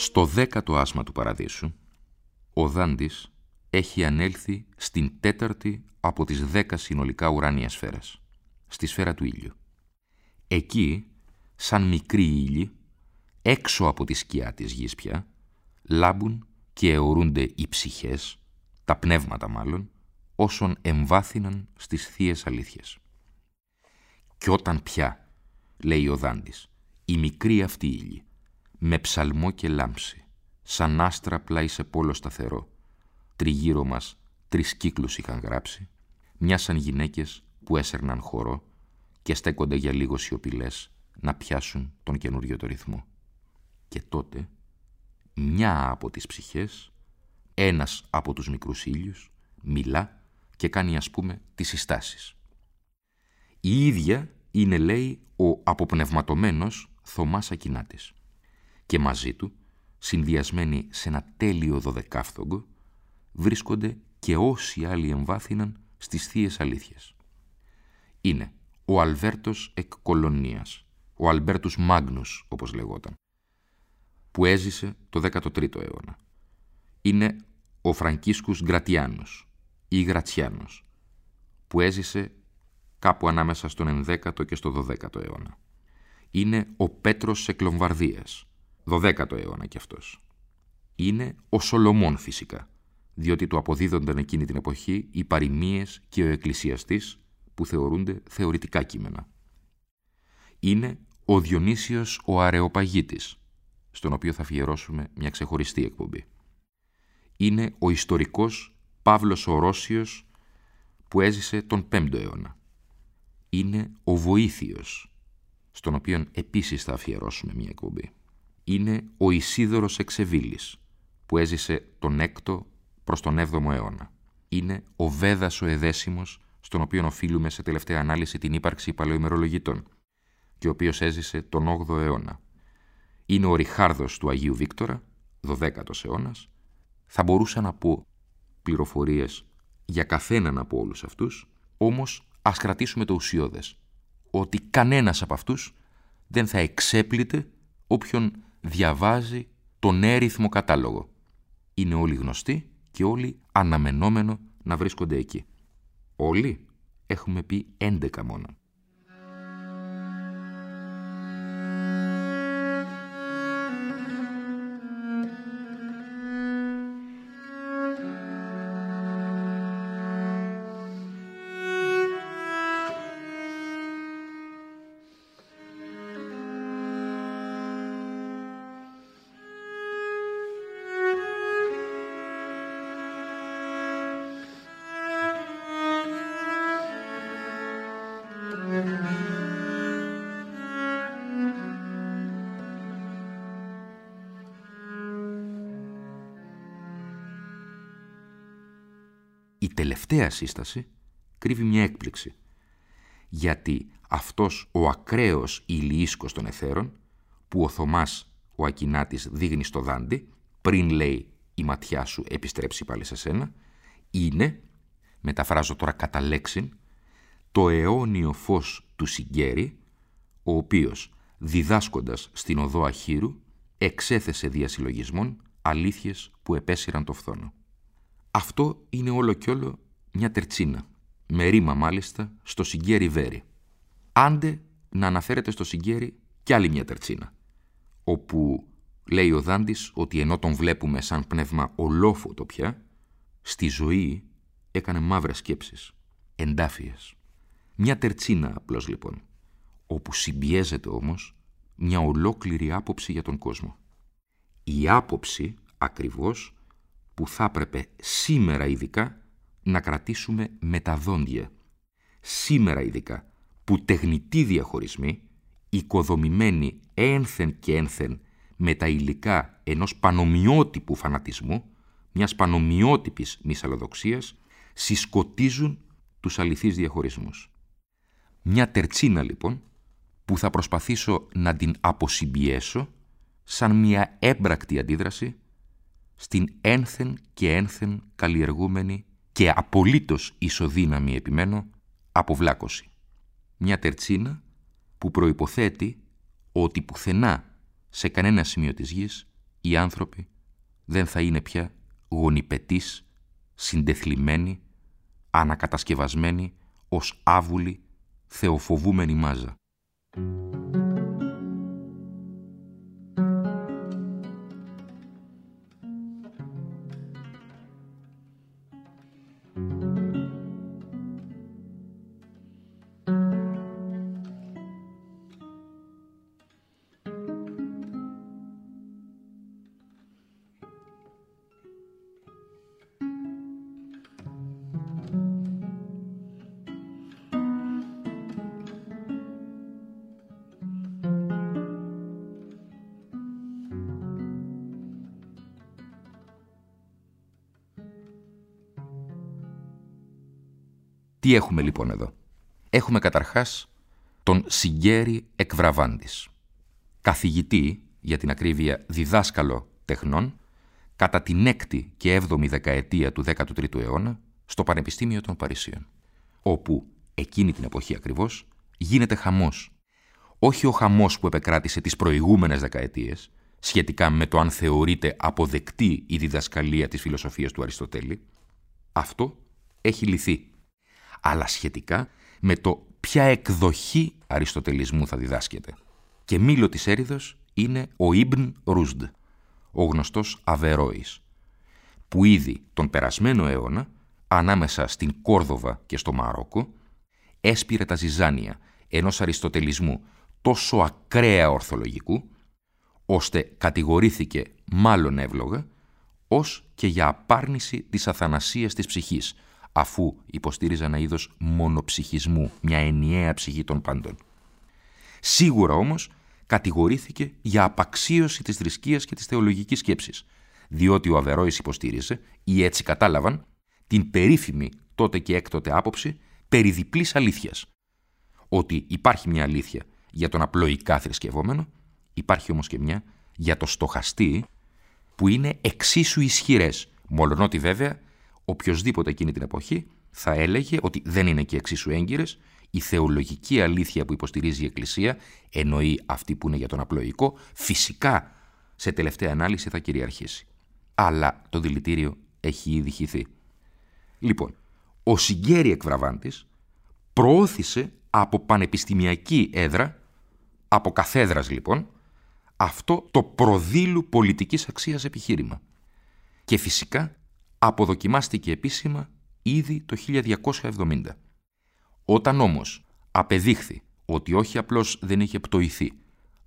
Στο δέκατο άσμα του παραδείσου, ο Δάντης έχει ανέλθει στην τέταρτη από τις δέκα συνολικά ουράνια σφαίρας, στη σφαίρα του ήλιου. Εκεί, σαν μικροί ήλιοι, έξω από τη σκιά της γης πια, λάμπουν και αιωρούνται οι ψυχές, τα πνεύματα μάλλον, όσων εμβάθυναν στις θείες αλήθειες. Κι όταν πια, λέει ο Δάντης, οι μικροί αυτοί ήλιοι, με ψαλμό και λάμψη, σαν άστρα πλάι σε πόλο σταθερό. Τριγύρω μας τρεις κύκλους είχαν γράψει, μοιάσαν γυναίκες που έσερναν χορό και στέκονται για λίγο σιωπηλέ να πιάσουν τον καινούριο το ρυθμό. Και τότε, μια από τις ψυχές, ένας από τους μικρούς ήλιους, μιλά και κάνει ας πούμε τις συστάσεις. Η ίδια είναι, λέει, ο αποπνευματωμένος Θωμάς Ακινάτης και μαζί του, συνδυασμένοι σε ένα τέλειο δωδεκάφθογκο, βρίσκονται και όσοι άλλοι εμβάθυναν στις θείες αλήθειες. Είναι ο Αλβέρτος εκ Κολονίας, ο Αλμπέρτους Μάγνους, όπως λεγόταν, που έζησε το 13ο αιώνα. Είναι ο Φραγκίσκους Γκρατιάνος ή Γρατσιάνος, που έζησε κάπου ανάμεσα στον 11ο και στο 12ο αιώνα. Είναι ο Πέτρος Εκλομβαρδίας, 12ο αιώνα κι αυτός. Είναι ο Σολομών φυσικά, διότι του αποδίδονταν εκείνη την εποχή οι παροιμίες και ο εκκλησιαστής που θεωρούνται θεωρητικά κείμενα. Είναι ο Διονύσιος ο Αρεοπαγίτης, στον οποίο θα αφιερώσουμε μια ξεχωριστή εκπομπή. Είναι ο ιστορικός Παύλος ο Ρώσιος που έζησε τον 5ο αιώνα. Είναι ο Βοήθιος, στον οποίο επίσης θα αφιερώσουμε μια εκπομπή είναι ο Ισίδωρος Εξεβίλης, που έζησε τον 6ο προς τον 7ο αιώνα. Είναι ο Βέδας ο Εδέσιμος, στον οποίο οφείλουμε σε τελευταία ανάλυση την ύπαρξη παλαιοημερολογητών και ο οποίος έζησε τον 8ο αιώνα. Είναι ο Ριχάρδος του Αγίου Βίκτορα, 12ο αιώνας. Θα μπορούσα να πω πληροφορίες για καθέναν από όλους αυτούς, όμως ας κρατήσουμε το ουσιώδες, ότι κανένας από αυτούς δεν θα εξέπλητε όποιον διαβάζει τον έριθμο κατάλογο. Είναι όλοι γνωστοί και όλοι αναμενόμενο να βρίσκονται εκεί. Όλοι έχουμε πει 11 μόνο. Τελευταία σύσταση κρύβει μια έκπληξη. Γιατί αυτός ο ακραίος ηλιίσκος των εθέρων, που ο Θωμάς ο Ακινάτης δείχνει στο δάντη, πριν λέει η ματιά σου επιστρέψει πάλι σε σένα, είναι, μεταφράζω τώρα κατά λέξην, το αιώνιο φως του Συγκέρη, ο οποίος, διδάσκοντας στην οδό Αχύρου, εξέθεσε διασυλλογισμών αλήθειες που επέσυραν το φθόνο. Αυτό είναι όλο κι όλο μια τερτσίνα, με ρήμα μάλιστα στο Συγκέρι Βέρι. Άντε να αναφέρεται στο Συγκέρι κι άλλη μια τερτσίνα, όπου λέει ο Δάντης ότι ενώ τον βλέπουμε σαν πνεύμα ολόφωτο πια, στη ζωή έκανε μαύρες σκέψεις, εντάφιες. Μια τερτσίνα απλώς λοιπόν, όπου συμπιέζεται όμως μια ολόκληρη άποψη για τον κόσμο. Η άποψη ακριβώς που θα έπρεπε σήμερα ειδικά να κρατήσουμε με τα δόντια. Σήμερα ειδικά που τεχνητοί διαχωρισμοί, οικοδομημένοι ένθεν και ένθεν με τα υλικά ενός πανομοιότυπου φανατισμού, μιας πανομοιότυπης μυσαλλοδοξίας, συσκοτίζουν τους αληθείς διαχωρισμούς. Μια τερτσίνα λοιπόν που θα προσπαθήσω να την αποσυμπιέσω σαν μια έμπρακτη αντίδραση στην ένθεν και ένθεν καλλιεργούμενη και απολύτως ισοδύναμη επιμένω αποβλάκωση. Μια τερτσίνα που προϋποθέτει ότι πουθενά σε κανένα σημείο της γης οι άνθρωποι δεν θα είναι πια γονιπετής, συντεθλιμμένοι, ανακατασκευασμένοι ως άβουλοι, θεοφοβούμενη μάζα. Τι έχουμε λοιπόν εδώ; Έχουμε καταρχάς τον Σιγκέρι Εκβραβάντης, καθηγητή, για την ακρίβεια διδάσκαλο τεχνών, κατά την 6η και 7η δεκαετία του 13ου αιώνα στο Πανεπιστήμιο των Παρισίων, όπου εκείνη την εποχή ακριβώς γίνεται χαμός. Όχι ο χαμός που επεκράτησε τις προηγούμενες δεκαετίες, σχετικά με το αν θεωρείται αποδεκτή η διδασκαλία της φιλοσοφίας του Αριστοτέλη, αυτό έχει λυθεί αλλά σχετικά με το ποια εκδοχή αριστοτελισμού θα διδάσκεται. Και μήλο της έρηδος είναι ο Ιμπν Ρούσντ, ο γνωστός Αβερόης, που ήδη τον περασμένο αιώνα, ανάμεσα στην Κόρδοβα και στο Μαρόκο, έσπηρε τα ζυζάνια ενός αριστοτελισμού τόσο ακραία ορθολογικού, ώστε κατηγορήθηκε μάλλον εύλογα, ως και για απάρνηση της αθανασίας της ψυχής, αφού υποστήριζε ένα είδος μονοψυχισμού, μια ενιαία ψυχή των πάντων. Σίγουρα όμως κατηγορήθηκε για απαξίωση της θρησκείας και της θεολογικής σκέψης, διότι ο Αβερόης υποστήριζε, ή έτσι κατάλαβαν, την περίφημη τότε και έκτοτε άποψη περί διπλής αλήθειας. Ότι υπάρχει μια αλήθεια για τον απλοϊκά θρησκευόμενο, υπάρχει όμως και μια για το στοχαστή, που είναι εξίσου ισχυρές, μολονότι βέβαια οποιοδήποτε εκείνη την εποχή θα έλεγε ότι δεν είναι και εξίσου έγκυρες, η θεολογική αλήθεια που υποστηρίζει η Εκκλησία, εννοεί αυτή που είναι για τον απλοϊκό, φυσικά σε τελευταία ανάλυση θα κυριαρχήσει. Αλλά το δηλητήριο έχει ήδη χυθεί. Λοιπόν, ο Σιγκέρι Εκβραβάντης προώθησε από πανεπιστημιακή έδρα, από καθέδρας λοιπόν, αυτό το προδήλου πολιτικής αξίας επιχείρημα. Και φυσικά αποδοκιμάστηκε επίσημα ήδη το 1270. Όταν όμως απεδείχθη ότι όχι απλώς δεν είχε πτωηθεί,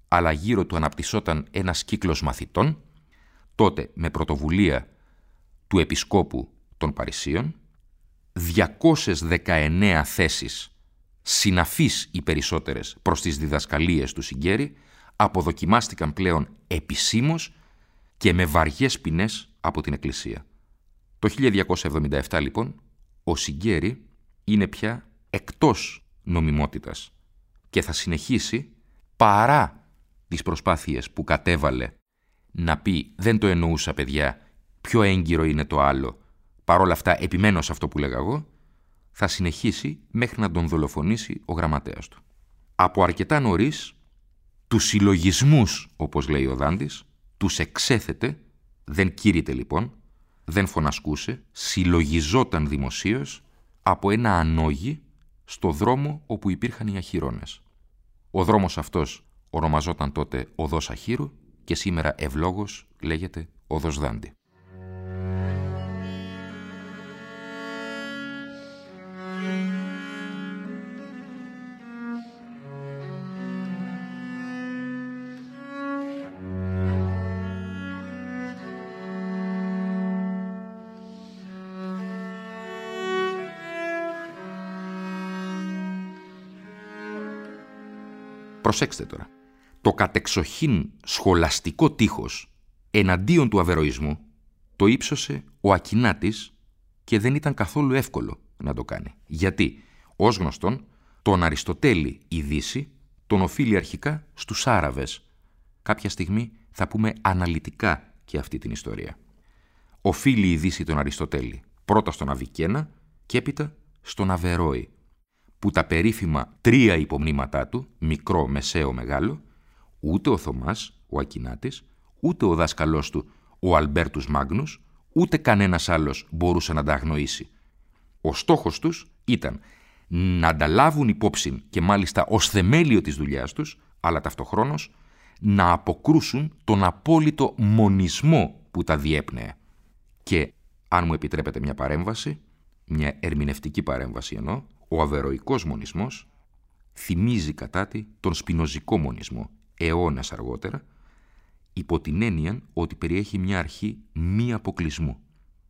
αλλά γύρω του αναπτυσσόταν ένας κύκλος μαθητών, τότε με πρωτοβουλία του Επισκόπου των Παρισίων, 219 θέσεις συναφείς οι περισσότερες προς τις διδασκαλίες του Σιγκέρι, αποδοκιμάστηκαν πλέον επισήμως και με βαριές ποινές από την Εκκλησία. Το 1277 λοιπόν ο Σιγκέρι είναι πια εκτός νομιμότητας και θα συνεχίσει παρά τις προσπάθειες που κατέβαλε να πει «δεν το εννοούσα παιδιά, πιο έγκυρο είναι το άλλο, παρόλα αυτά επιμένω σε αυτό που λέγα εγώ», θα συνεχίσει μέχρι να τον δολοφονήσει ο γραμματέας του. Από αρκετά νωρίς, τους συλλογισμούς, όπως λέει ο Δάντης, τους εξέθετε, δεν κήρυτε λοιπόν, δεν φωνασκούσε, συλλογιζόταν δημοσίως από ένα ανόγι στο δρόμο όπου υπήρχαν οι αχυρώνες. Ο δρόμος αυτός ονομαζόταν τότε Οδός Αχύρου και σήμερα ευλόγως λέγεται Οδός Δάντη. Προσέξτε τώρα. Το κατεξοχήν σχολαστικό τείχος εναντίον του αβεροϊσμού το ύψωσε ο Ακινάτης και δεν ήταν καθόλου εύκολο να το κάνει. Γιατί, ως γνωστόν, τον Αριστοτέλη η Δύση τον οφείλει αρχικά στους Άραβες. Κάποια στιγμή θα πούμε αναλυτικά και αυτή την ιστορία. Οφείλει η Δύση τον Αριστοτέλη πρώτα στον Αβικένα και έπειτα στον Αβερόη, που τα περίφημα τρία υπομνήματά του, μικρό, μεσαίο, μεγάλο, ούτε ο Θωμάς, ο Ακινάτης, ούτε ο δάσκαλός του, ο Αλμπέρτους Μάγνους, ούτε κανένας άλλος μπορούσε να τα αγνοήσει. Ο στόχος τους ήταν να ανταλάβουν υπόψη και μάλιστα ως θεμέλιο της δουλειάς τους, αλλά ταυτοχρόνως να αποκρούσουν τον απόλυτο μονισμό που τα διέπνεε. Και, αν μου επιτρέπετε μια παρέμβαση, μια ερμηνευτική παρέμβαση εννοώ, ο αβεροϊκός μονισμός θυμίζει κατά τη τον σπινοζικό μονισμό, αιώνας αργότερα, υπό την έννοια ότι περιέχει μια αρχή μη αποκλεισμού,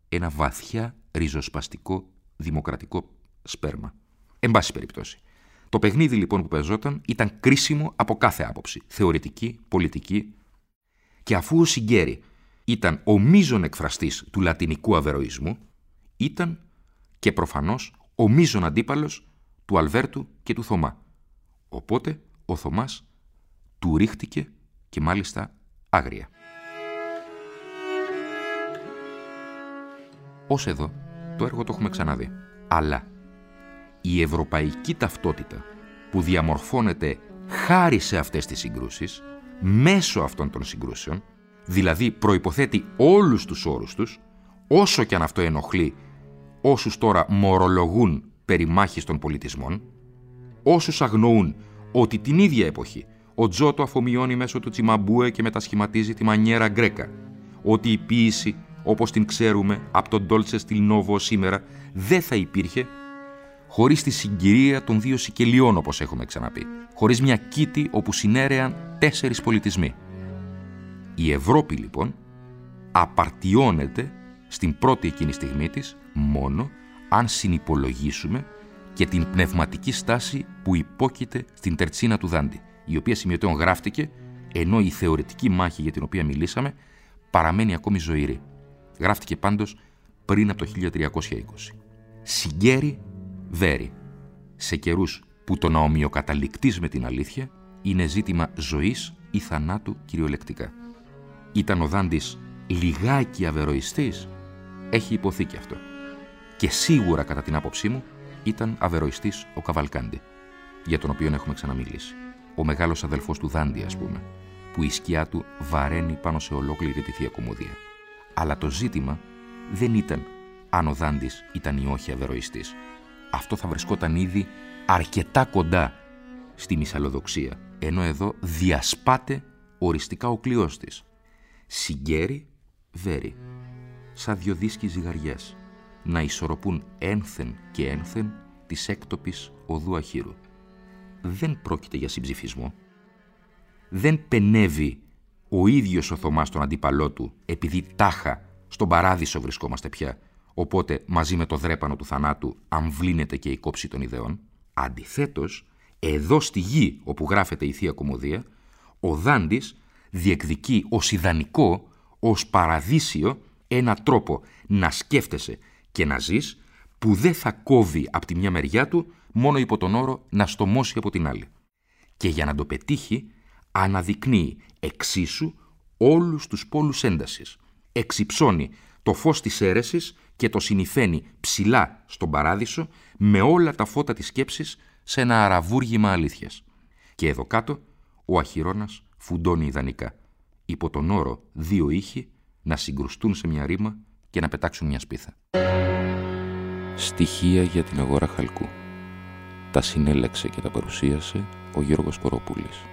ένα βαθιά ριζοσπαστικό δημοκρατικό σπέρμα. Εν πάση περιπτώσει. Το παιχνίδι λοιπόν που παίζονταν ήταν κρίσιμο από κάθε άποψη, θεωρητική, πολιτική, και αφού ο Σιγκέρι ήταν ο μείζον εκφραστής του λατινικού αβεροϊσμού, ήταν και προφανώς ο μείζον αντίπαλος του Αλβέρτου και του Θωμά. Οπότε ο Θωμάς του ρίχτηκε και μάλιστα άγρια. Ως εδώ το έργο το έχουμε ξαναδεί. Αλλά η ευρωπαϊκή ταυτότητα που διαμορφώνεται χάρη σε αυτές τις συγκρούσεις, μέσω αυτών των συγκρούσεων, δηλαδή προϋποθέτει όλους τους όρους τους, όσο και αν αυτό ενοχλεί όσους τώρα μορολογούν περί μάχης των πολιτισμών, όσους αγνοούν ότι την ίδια εποχή ο Τζότο αφομοιώνει μέσω του Τσιμαμπούε και μετασχηματίζει τη μανιέρα γκρέκα, ότι η ποίηση όπως την ξέρουμε από τον Ντόλτσε Στυλνόβο σήμερα δεν θα υπήρχε χωρίς τη συγκυρία των δύο σικελιών όπως έχουμε ξαναπεί, χωρίς μια κήτη όπου συνέρεαν τέσσερις πολιτισμοί. Η Ευρώπη λοιπόν απαρτιώνεται στην πρώτη εκείνη στιγμή της μόνο αν συνυπολογίσουμε και την πνευματική στάση που υπόκειται στην τερτσίνα του Δάντη, η οποία σημειωτέων γράφτηκε, ενώ η θεωρητική μάχη για την οποία μιλήσαμε παραμένει ακόμη ζωηρή. Γράφτηκε πάντως πριν από το 1320. Συγκέρι βέρι. Σε καιρούς που το να ομοιοκαταληκτείς με την αλήθεια είναι ζήτημα ζωής ή θανάτου κυριολεκτικά. Ήταν ο Δάντης λιγάκι αβεροϊστής, έχει υποθεί και αυτό και σίγουρα κατά την άποψή μου ήταν αβεροιστής ο Καβαλκάντι, για τον οποίο έχουμε ξαναμιλήσει. Ο μεγάλος αδελφός του Δάντι, ας πούμε, που η σκιά του βαραίνει πάνω σε ολόκληρη τη Θεία Κομμωδία. Αλλά το ζήτημα δεν ήταν αν ο Δάντης ήταν ή όχι αβεροιστής. Αυτό θα βρισκόταν ήδη αρκετά κοντά στη μυσαλλοδοξία, ενώ εδώ διασπάται οριστικά ο κλειός της. Συγκέρι, βέρι, σαν δυο δίσκοι ζυγαριές να ισορροπούν ένθεν και ένθεν της έκτοπης οδού αχύρου. Δεν πρόκειται για συμψηφισμό. Δεν πενεύει ο ίδιος ο Θωμάς τον αντίπαλό του επειδή τάχα στον παράδεισο βρισκόμαστε πια, οπότε μαζί με το δρέπανο του θανάτου αμβλύνεται και η κόψη των ιδεών. Αντιθέτως, εδώ στη γη όπου γράφεται η Θεία Κομμωδία, ο Δάντης διεκδικεί ως ιδανικό, ως παραδείσιο, ένα τρόπο να σκέφτεσαι και να ζεις που δεν θα κόβει από τη μια μεριά του μόνο υπό τον όρο να στομώσει από την άλλη. Και για να το πετύχει αναδεικνύει εξίσου όλους τους πόλους έντασης. Εξυψώνει το φως της αίρεσης και το συνηφαίνει ψηλά στον παράδεισο με όλα τα φώτα της σκέψης σε ένα αραβούργημα αλήθειας. Και εδώ κάτω ο Αχυρώνας φουντώνει ιδανικά, υπό τον όρο δύο ήχοι να συγκρουστούν σε μια ρήμα και να πετάξουν μια σπίθα. Στοιχεία για την αγορά χαλκού. Τα συνέλεξε και τα παρουσίασε ο Γιώργος Κοροπούλης.